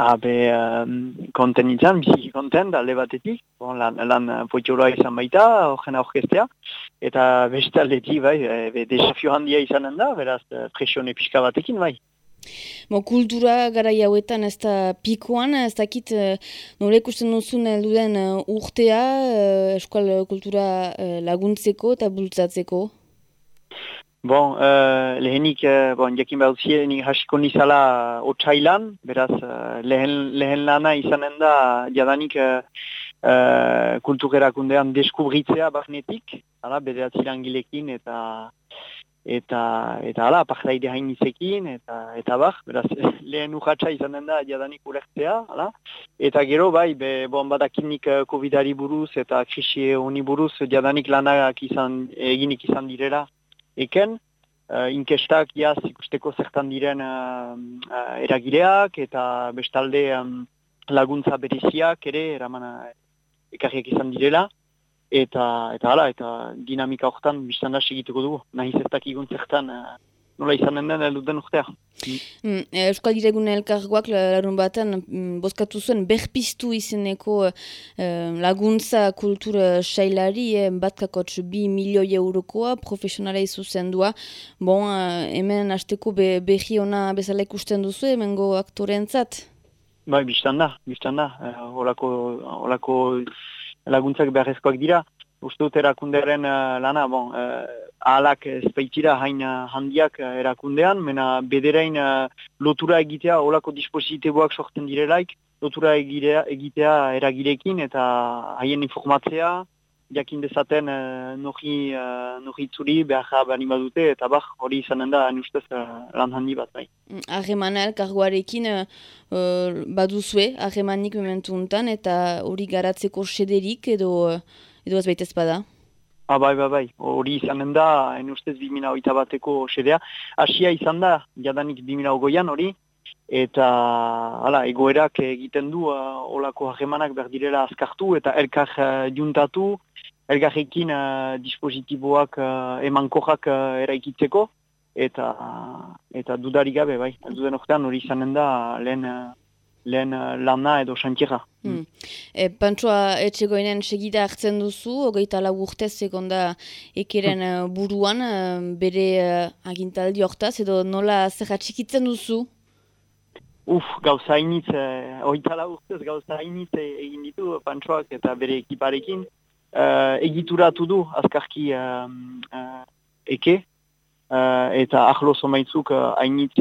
Habe um, konten nintzen, biziki konten, alde batetik, bon, lan, lan potxoloa izan baita, horren aurkestea, eta beste aldetik, bai, be, desafio handia izanen da, beraz, presione pixka batekin, bai. Bo, kultura gara jauetan ez da pikoan, ez dakit nore ikusten duzun duden urtea eskual kultura laguntzeko eta bultzatzeko? Bon, uh, lehenik, uh, bon, jakin behar duzie, nik hasiko nizala otxailan, beraz, uh, lehen, lehen lana izanen da, jadanik uh, uh, kulturerakundean deskubritzea barnetik, ala, bederatzi langilekin, eta eta eta ala, partaide hain izekin, eta, eta bar, beraz, lehen urratxa izanen da, jadanik ulertzea, ala, eta gero, bai, be, bon, badakinik uh, COVID-ari buruz, eta krisi honi buruz, jadanik lanak izan, eginik izan direla, eken, uh, inkestak jaz ikusteko zertan diren uh, uh, eragileak eta bestalde um, laguntza bereziak ere eraman ekarriak izan direla. Eta, eta hala, eta dinamika horretan biztan da segituko dugu. Nahiz ez dakik zertan nola izanen den elduten urtea. Mm, eh, Euskal Diregun elkargoak larun baten mm, bozkatu zuen berpiztu izeneko eh, laguntza kultur sailari eh, batkakotx bi milioi eurokoa profesionala izuzendua. Bon, eh, hemen hasteko be, behi ona bezala ikusten duzu hemengo aktorentzat? Bai, biztan da, biztan da. Eh, olako, laguntzak beharrezkoak dira. Uste dut erakundearen lana, bon, ahalak ezpeitira hain handiak uh, erakundean, mena bederain uh, lotura egitea, olako dispositiboak sortzen direlaik, lotura egitea, egitea eragilekin eta haien informatzea, jakin dezaten uh, nohi, uh, behar bani badute, eta bah, hori izanen da, ustez, uh, lan handi bat bai. Arremanal, karguarekin uh, baduzue, arremanik mementu untan, eta hori garatzeko sederik edo, edo ez baita ezpada? Ah, bai, bai, bai, hori izanen da, en ustez 2008 bateko sedea. Asia izan da, jadanik 2008an hori, eta hala, egoerak egiten du uh, olako hagemanak berdirela azkartu, eta elkar uh, juntatu, elkarrekin uh, dispositiboak uh, emankorrak uh, eraikitzeko, eta, eta dudarik gabe, bai, duden ortean hori izanen da lehen... Uh, lehen uh, lana edo xantxera. Hmm. E, Pantsua etxegoinen segida hartzen duzu, hogeita lau urtez segonda ekeren uh, buruan, uh, bere uh, agintaldi hortaz, edo nola zer txikitzen duzu? Uf, gauza hainitz, uh, hogeita lau urtez gauza hainitz egin ditu Pantsuak eta bere ekiparekin. Uh, egituratu du azkarki uh, uh, eke, uh, eta ahlo somaitzuk hainitz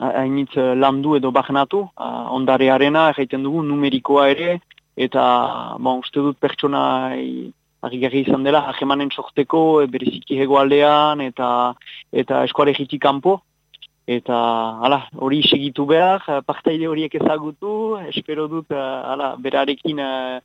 hainitz eh, landu edo bahnatu, uh, ondarearena egiten dugu, numerikoa ere, eta ba, uste dut pertsona agigarri izan dela, hagemanen sorteko, e, bereziki hegoaldean, eta eta eskuare kanpo. Eta hala, hori segitu behar, partaide horiek ezagutu, espero dut hala, berarekin uh,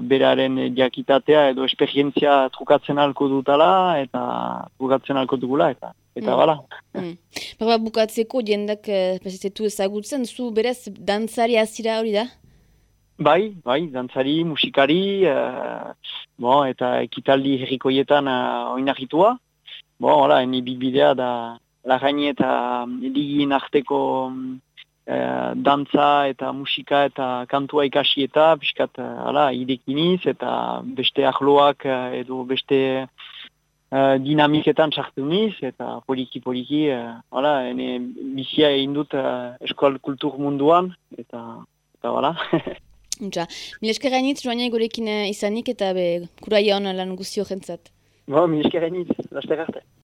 beraren jakitatea edo esperientzia trukatzen alko dutala eta trukatzen alko dugula eta eta mm. bala. Mm. Ba, bukatzeko jendak uh, ezagutzen, zu berez dantzari azira hori da? Bai, bai, dantzari, musikari, uh, bo, eta ekitaldi herrikoietan uh, oinahitua. Bo, hola, eni bidea da lagaini eta edigin arteko e, dantza eta musika eta kantua ikasi eta piskat ala, idekiniz eta beste ahloak eh, edo beste uh, dinamiketan sartu niz eta poliki-poliki uh, ene bizia egin dut uh, eskual kultur munduan eta eta bala. Untza, mil esker hainitz joan izanik eta be, kuraia lan guztio jentzat. Bo, mil esker hainitz, laster arte.